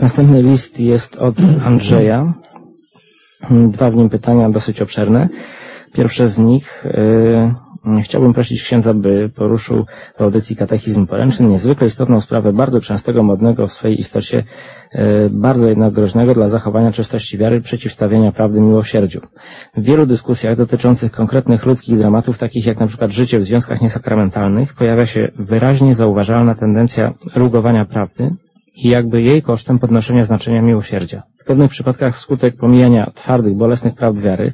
Następny list jest od Andrzeja. Dwa w nim pytania dosyć obszerne. Pierwsze z nich yy, chciałbym prosić księdza, by poruszył w audycji katechizm poręczny niezwykle istotną sprawę bardzo częstego, modnego w swojej istocie, yy, bardzo jednak groźnego dla zachowania czystości wiary przeciwstawienia prawdy miłosierdziu. W wielu dyskusjach dotyczących konkretnych ludzkich dramatów, takich jak na przykład życie w związkach niesakramentalnych, pojawia się wyraźnie zauważalna tendencja rugowania prawdy, i jakby jej kosztem podnoszenia znaczenia miłosierdzia. W pewnych przypadkach wskutek pomijania twardych, bolesnych prawd wiary,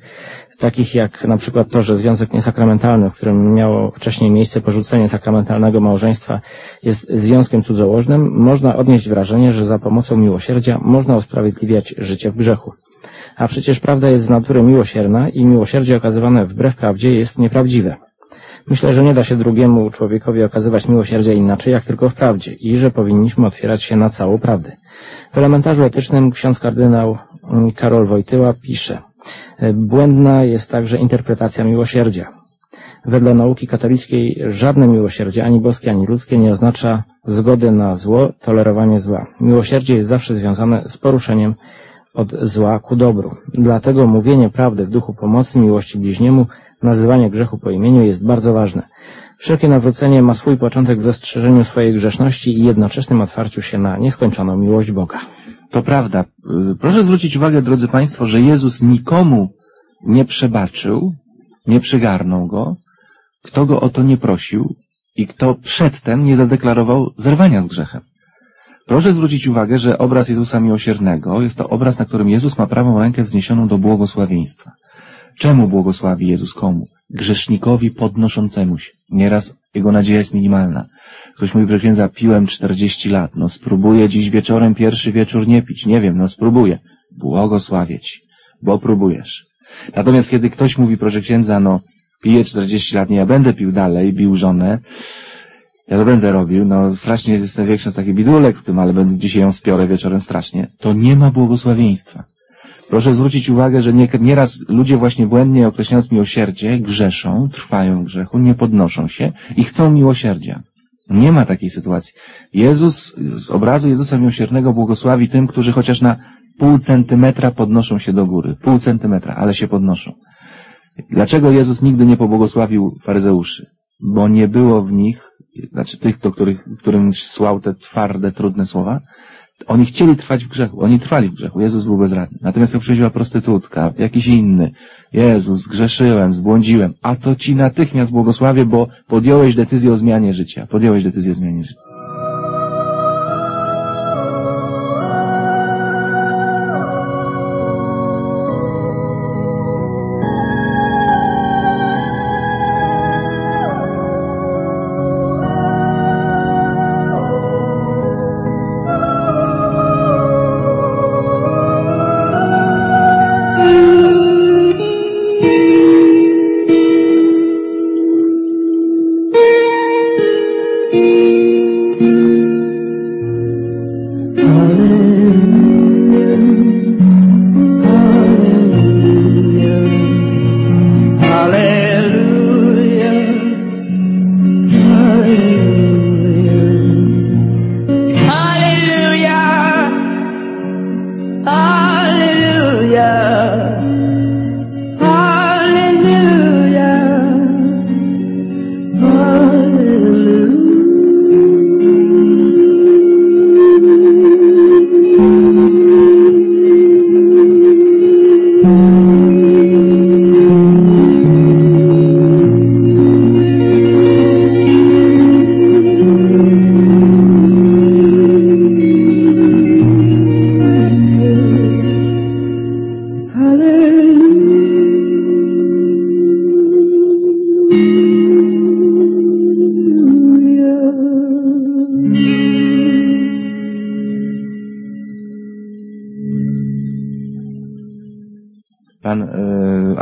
takich jak na przykład to, że związek niesakramentalny, w którym miało wcześniej miejsce porzucenie sakramentalnego małżeństwa, jest związkiem cudzołożnym, można odnieść wrażenie, że za pomocą miłosierdzia można usprawiedliwiać życie w grzechu. A przecież prawda jest z natury miłosierna i miłosierdzie okazywane wbrew prawdzie jest nieprawdziwe. Myślę, że nie da się drugiemu człowiekowi okazywać miłosierdzia inaczej, jak tylko w prawdzie i że powinniśmy otwierać się na całą prawdę. W elementarzu etycznym ksiądz kardynał mm, Karol Wojtyła pisze Błędna jest także interpretacja miłosierdzia. Wedle nauki katolickiej żadne miłosierdzie, ani boskie, ani ludzkie, nie oznacza zgody na zło, tolerowanie zła. Miłosierdzie jest zawsze związane z poruszeniem od zła ku dobru. Dlatego mówienie prawdy w duchu pomocy, miłości bliźniemu nazywanie grzechu po imieniu jest bardzo ważne. Wszelkie nawrócenie ma swój początek w dostrzeżeniu swojej grzeszności i jednoczesnym otwarciu się na nieskończoną miłość Boga. To prawda. Proszę zwrócić uwagę, drodzy Państwo, że Jezus nikomu nie przebaczył, nie przygarnął go, kto go o to nie prosił i kto przedtem nie zadeklarował zerwania z grzechem. Proszę zwrócić uwagę, że obraz Jezusa Miłosiernego jest to obraz, na którym Jezus ma prawą rękę wzniesioną do błogosławieństwa. Czemu błogosławi Jezus komu? Grzesznikowi podnoszącemu się. Nieraz jego nadzieja jest minimalna. Ktoś mówi, że księdza piłem 40 lat. No spróbuję dziś wieczorem pierwszy wieczór nie pić. Nie wiem, no spróbuję. Błogosławię ci, bo próbujesz. Natomiast kiedy ktoś mówi, proszę księdza, no piję 40 lat, nie, ja będę pił dalej, bił żonę, ja to będę robił, no strasznie jestem większy z taki bidulek w tym, ale będę dzisiaj ją spiorę wieczorem strasznie. To nie ma błogosławieństwa. Proszę zwrócić uwagę, że nieraz ludzie właśnie błędnie określając miłosierdzie grzeszą, trwają w grzechu, nie podnoszą się i chcą miłosierdzia. Nie ma takiej sytuacji. Jezus z obrazu Jezusa Miłosiernego błogosławi tym, którzy chociaż na pół centymetra podnoszą się do góry. Pół centymetra, ale się podnoszą. Dlaczego Jezus nigdy nie pobłogosławił faryzeuszy? Bo nie było w nich, znaczy tych, do których, którym słał te twarde, trudne słowa, oni chcieli trwać w grzechu, oni trwali w grzechu, Jezus był bezradny. Natomiast jak przychodziła prostytutka, jakiś inny, Jezus, zgrzeszyłem, zbłądziłem, a to ci natychmiast błogosławię, bo podjąłeś decyzję o zmianie życia, podjąłeś decyzję o zmianie życia. darling.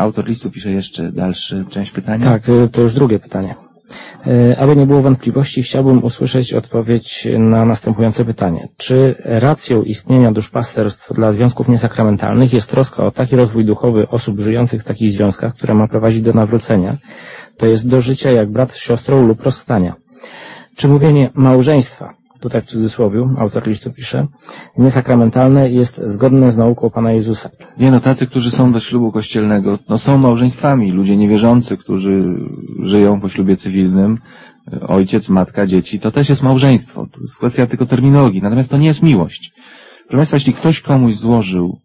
Autor listu pisze jeszcze dalszy część pytania. Tak, y, to już drugie pytanie. Y, aby nie było wątpliwości, chciałbym usłyszeć odpowiedź na następujące pytanie. Czy racją istnienia duszpasterstw dla związków niesakramentalnych jest troska o taki rozwój duchowy osób żyjących w takich związkach, które ma prowadzić do nawrócenia, to jest do życia jak brat z siostrą lub rozstania? Czy mówienie małżeństwa, tutaj w cudzysłowie, autor listu pisze, niesakramentalne jest zgodne z nauką Pana Jezusa. Nie no, tacy, którzy są do ślubu kościelnego, no są małżeństwami. Ludzie niewierzący, którzy żyją po ślubie cywilnym, ojciec, matka, dzieci, to też jest małżeństwo. To jest kwestia tylko terminologii. Natomiast to nie jest miłość. Proszę Państwa, jeśli ktoś komuś złożył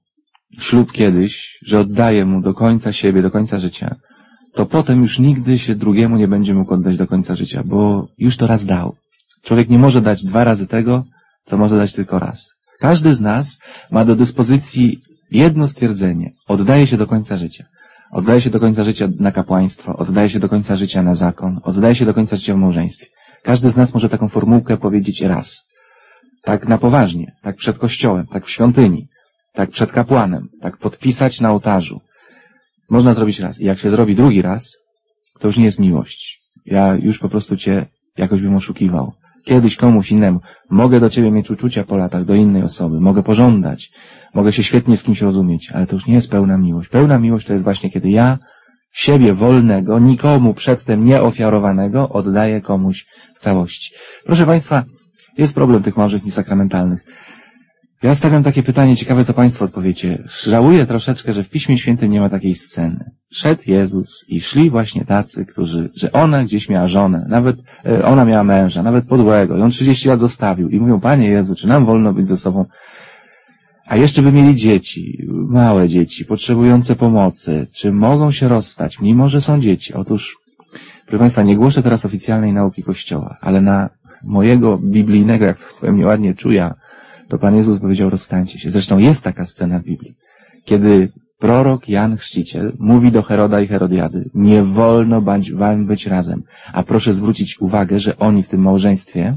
ślub kiedyś, że oddaje mu do końca siebie, do końca życia, to potem już nigdy się drugiemu nie będzie mógł oddać do końca życia, bo już to raz dał. Człowiek nie może dać dwa razy tego, co może dać tylko raz. Każdy z nas ma do dyspozycji jedno stwierdzenie. Oddaje się do końca życia. Oddaje się do końca życia na kapłaństwo, oddaje się do końca życia na zakon, oddaje się do końca życia w małżeństwie. Każdy z nas może taką formułkę powiedzieć raz. Tak na poważnie, tak przed kościołem, tak w świątyni, tak przed kapłanem, tak podpisać na ołtarzu. Można zrobić raz. I jak się zrobi drugi raz, to już nie jest miłość. Ja już po prostu cię jakoś bym oszukiwał. Kiedyś komuś innemu. Mogę do ciebie mieć uczucia po latach, do innej osoby. Mogę pożądać. Mogę się świetnie z kimś rozumieć, ale to już nie jest pełna miłość. Pełna miłość to jest właśnie, kiedy ja siebie wolnego, nikomu przedtem nieofiarowanego oddaję komuś w całości. Proszę Państwa, jest problem tych małżeństw niesakramentalnych. Ja stawiam takie pytanie, ciekawe co Państwo odpowiecie. Żałuję troszeczkę, że w Piśmie Świętym nie ma takiej sceny. Szedł Jezus i szli właśnie tacy, którzy, że ona gdzieś miała żonę, nawet e, ona miała męża, nawet podłego i on 30 lat zostawił i mówią, Panie Jezu, czy nam wolno być ze sobą? A jeszcze by mieli dzieci, małe dzieci, potrzebujące pomocy, czy mogą się rozstać, mimo że są dzieci? Otóż, proszę Państwa, nie głoszę teraz oficjalnej nauki Kościoła, ale na mojego biblijnego, jak powiem nieładnie, czuja, to Pan Jezus powiedział, rozstańcie się. Zresztą jest taka scena w Biblii, kiedy prorok Jan Chrzciciel mówi do Heroda i Herodiady, nie wolno wam być razem. A proszę zwrócić uwagę, że oni w tym małżeństwie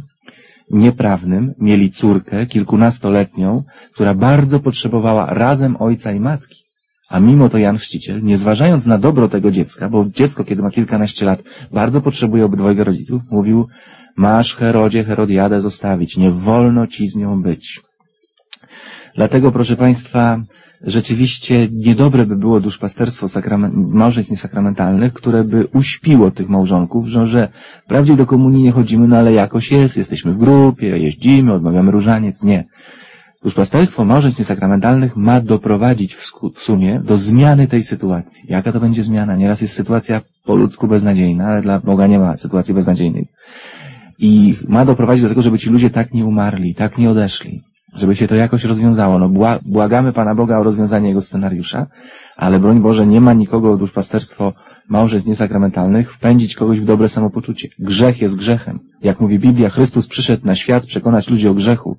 nieprawnym mieli córkę kilkunastoletnią, która bardzo potrzebowała razem ojca i matki. A mimo to Jan Chrzciciel, nie zważając na dobro tego dziecka, bo dziecko, kiedy ma kilkanaście lat, bardzo potrzebuje obydwojga rodziców, mówił, masz Herodzie Herodiadę zostawić, nie wolno ci z nią być. Dlatego, proszę Państwa, rzeczywiście niedobre by było duszpasterstwo małżeństw niesakramentalnych, które by uśpiło tych małżonków, że, że wprawdzie do komunii nie chodzimy, no ale jakoś jest, jesteśmy w grupie, jeździmy, odmawiamy różaniec. Nie. Duszpasterstwo małżeństw niesakramentalnych ma doprowadzić w, w sumie do zmiany tej sytuacji. Jaka to będzie zmiana? Nieraz jest sytuacja po ludzku beznadziejna, ale dla Boga nie ma sytuacji beznadziejnej. I ma doprowadzić do tego, żeby ci ludzie tak nie umarli, tak nie odeszli żeby się to jakoś rozwiązało. No, błagamy Pana Boga o rozwiązanie jego scenariusza, ale broń Boże, nie ma nikogo duszpasterstwo małżeństw niesakramentalnych wpędzić kogoś w dobre samopoczucie. Grzech jest grzechem. Jak mówi Biblia, Chrystus przyszedł na świat przekonać ludzi o grzechu.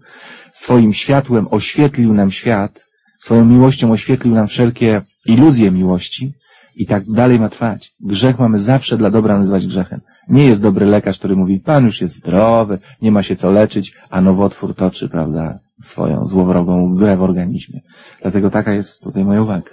Swoim światłem oświetlił nam świat, swoją miłością oświetlił nam wszelkie iluzje miłości i tak dalej ma trwać. Grzech mamy zawsze dla dobra nazywać grzechem. Nie jest dobry lekarz, który mówi, pan już jest zdrowy, nie ma się co leczyć, a nowotwór toczy, prawda, swoją złowrogą grę w organizmie. Dlatego taka jest tutaj moja uwaga.